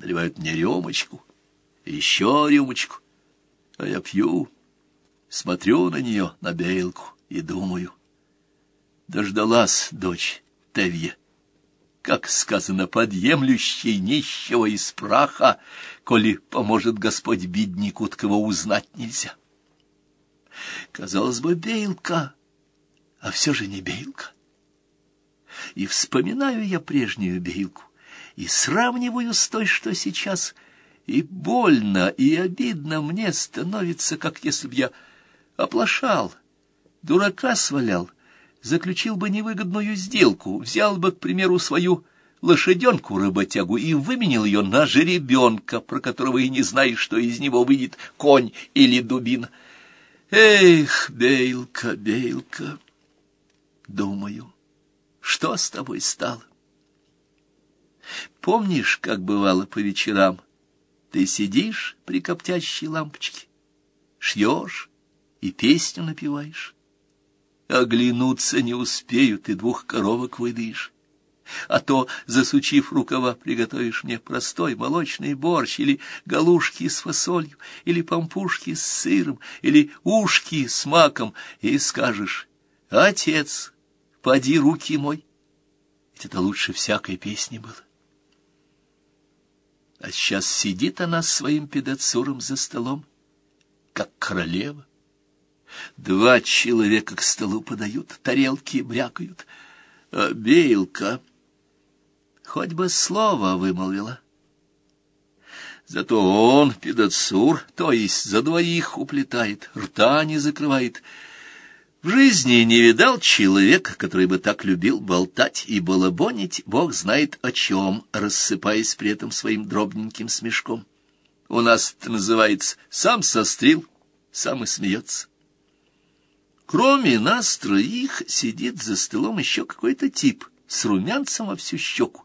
наливают мне рюмочку, еще рюмочку, а я пью, смотрю на нее, на Бейлку, и думаю. Дождалась дочь Тевье, как сказано, подъемлющей нищего из праха, коли поможет Господь беднику, кого узнать нельзя. Казалось бы, Бейлка, а все же не Бейлка. И вспоминаю я прежнюю Бейлку, и сравниваю с той, что сейчас, и больно, и обидно мне становится, как если б я оплошал, дурака свалял, заключил бы невыгодную сделку, взял бы, к примеру, свою лошаденку-работягу и выменил ее на жеребенка, про которого и не знаешь, что из него выйдет конь или дубина. Эх, Бейлка, Бейлка, думаю, что с тобой стало? Помнишь, как бывало по вечерам? Ты сидишь при коптящей лампочке, шьешь и песню напеваешь. Оглянуться не успеют, и двух коровок выдаешь. А то, засучив рукава, приготовишь мне простой молочный борщ, или галушки с фасолью, или пампушки с сыром, или ушки с маком, и скажешь, «Отец, поди руки мой». Ведь это лучше всякой песни было. А сейчас сидит она с своим педацуром за столом, как королева. Два человека к столу подают, тарелки брякают. А Бейлка хоть бы слово вымолвила. Зато он, педацур, то есть за двоих уплетает, рта не закрывает. В жизни не видал человека, который бы так любил болтать и балабонить, бог знает о чем, рассыпаясь при этом своим дробненьким смешком. У нас это называется «сам сострил, сам и смеется». Кроме нас троих сидит за столом еще какой-то тип с румянцем во всю щеку.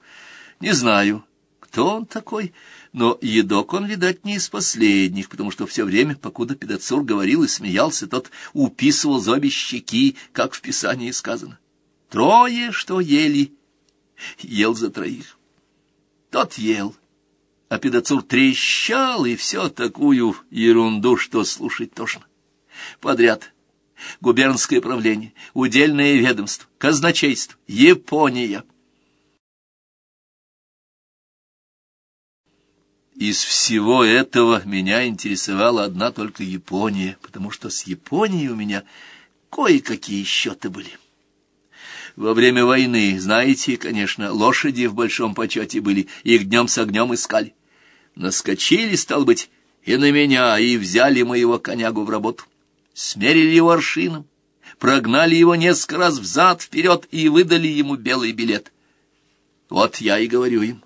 Не знаю, кто он такой, но едок он, видать, не из последних, потому что все время, покуда педацур говорил и смеялся, тот уписывал за обе щеки, как в Писании сказано. Трое, что ели, ел за троих. Тот ел, а педацур трещал, и все такую ерунду, что слушать тошно. Подряд — губернское правление, удельное ведомство, казначейство, Япония. Из всего этого меня интересовала одна только Япония, потому что с Японией у меня кое-какие счеты были. Во время войны, знаете, конечно, лошади в большом почете были, их днем с огнем искали. Наскочили, стал быть, и на меня, и взяли моего конягу в работу смерили его аршином, прогнали его несколько раз взад-вперед и выдали ему белый билет. Вот я и говорю им.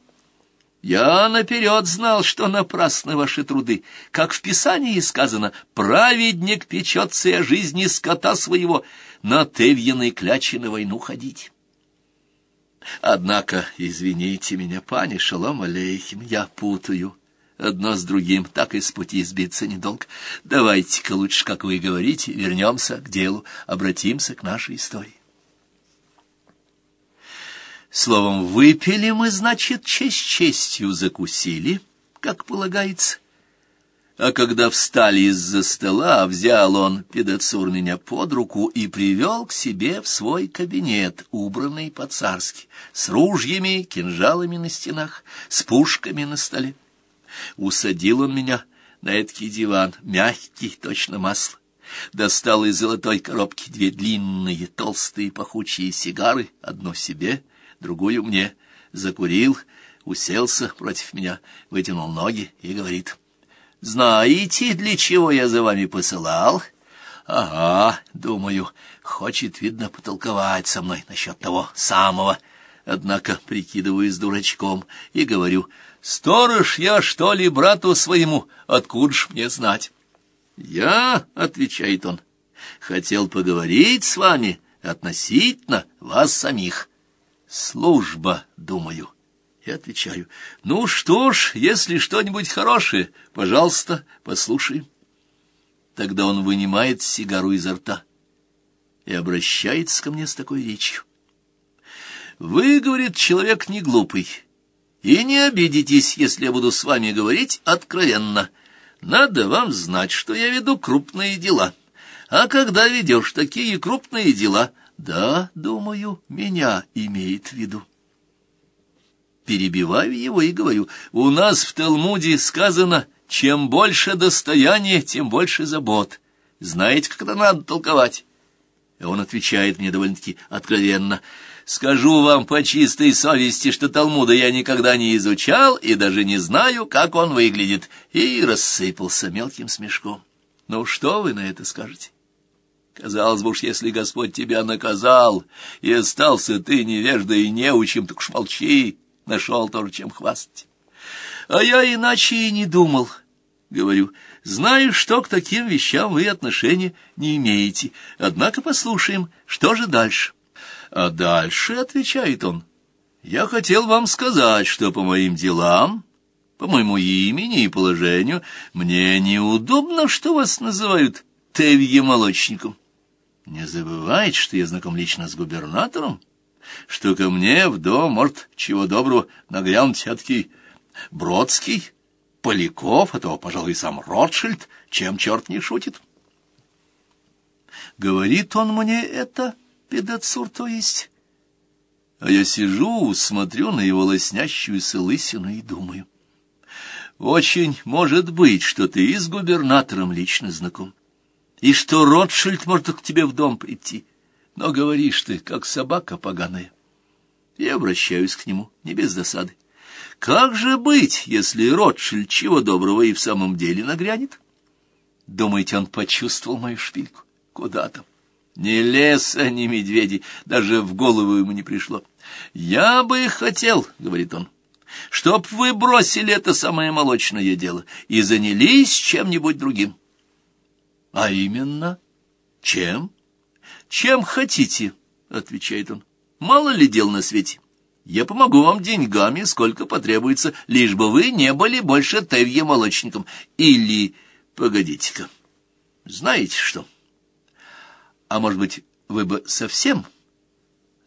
Я наперед знал, что напрасны ваши труды. Как в Писании сказано, праведник печется о жизни скота своего, на Тевьиной кляче на войну ходить. Однако, извините меня, пани Шалом Алейхим, я путаю одно с другим, так и с пути сбиться недолго. Давайте-ка лучше, как вы говорите, вернемся к делу, обратимся к нашей истории. Словом, выпили мы, значит, честь честью закусили, как полагается. А когда встали из-за стола, взял он, педацур, меня под руку и привел к себе в свой кабинет, убранный по-царски, с ружьями, кинжалами на стенах, с пушками на столе. Усадил он меня на эдакий диван, мягкий, точно масло. Достал из золотой коробки две длинные, толстые, пахучие сигары, одну себе, другую мне. Закурил, уселся против меня, вытянул ноги и говорит, «Знаете, для чего я за вами посылал?» «Ага, думаю, хочет, видно, потолковать со мной насчет того самого». Однако прикидываюсь дурачком и говорю, Сторож я, что ли, брату своему, откуда ж мне знать? Я, — отвечает он, — хотел поговорить с вами относительно вас самих. Служба, думаю. Я отвечаю, ну что ж, если что-нибудь хорошее, пожалуйста, послушаем. Тогда он вынимает сигару изо рта и обращается ко мне с такой речью. Вы, говорит, человек не глупый, И не обидитесь, если я буду с вами говорить откровенно. Надо вам знать, что я веду крупные дела. А когда ведешь такие крупные дела, да, думаю, меня имеет в виду. Перебиваю его и говорю, у нас в Талмуде сказано, чем больше достояние, тем больше забот. Знаете, как это надо толковать? И он отвечает мне довольно-таки откровенно — Скажу вам по чистой совести, что Талмуда я никогда не изучал и даже не знаю, как он выглядит, и рассыпался мелким смешком. Ну, что вы на это скажете? Казалось бы уж, если Господь тебя наказал, и остался ты невеждой и неучим, так уж молчи, нашел тоже чем хвастать. А я иначе и не думал, говорю, знаю, что к таким вещам вы отношения не имеете, однако послушаем, что же дальше. А дальше, — отвечает он, — я хотел вам сказать, что по моим делам, по моему имени и положению, мне неудобно, что вас называют Тевье-молочником. Не забывайте, что я знаком лично с губернатором, что ко мне в дом, может, чего доброго, нагрянут все-таки Бродский, Поляков, а то, пожалуй, сам Ротшильд, чем черт не шутит. Говорит он мне это педацур, то есть. А я сижу, смотрю на его лоснящуюся лысину и думаю. Очень может быть, что ты и с губернатором лично знаком, и что Ротшильд может к тебе в дом прийти, но говоришь ты, как собака поганая. Я обращаюсь к нему, не без досады. Как же быть, если Ротшильд чего доброго и в самом деле нагрянет? Думаете, он почувствовал мою шпильку? Куда там? Ни леса, ни медведи, даже в голову ему не пришло. «Я бы хотел», — говорит он, — «чтоб вы бросили это самое молочное дело и занялись чем-нибудь другим». «А именно? Чем?» «Чем хотите», — отвечает он. «Мало ли дел на свете. Я помогу вам деньгами, сколько потребуется, лишь бы вы не были больше Тевье молочником. Или, погодите-ка, знаете что?» А может быть, вы бы совсем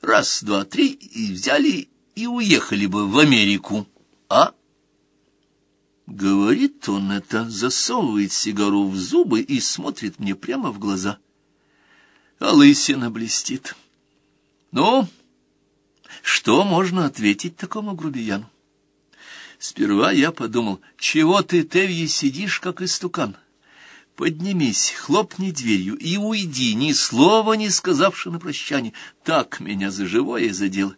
раз, два, три и взяли и уехали бы в Америку, а? Говорит он это, засовывает сигару в зубы и смотрит мне прямо в глаза. А лысина блестит. Ну, что можно ответить такому грубияну? Сперва я подумал, чего ты, Тевье, сидишь, как истукан? Поднимись, хлопни дверью и уйди, ни слова не сказавши на прощание. Так меня за живое задело.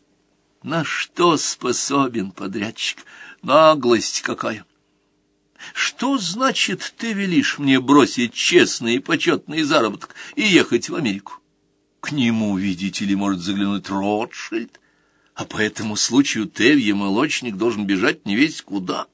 На что способен подрядчик? Наглость какая! Что значит, ты велишь мне бросить честный и почетный заработок и ехать в Америку? К нему, видите ли, может заглянуть Ротшильд, а по этому случаю Тевье молочник должен бежать не весь куда.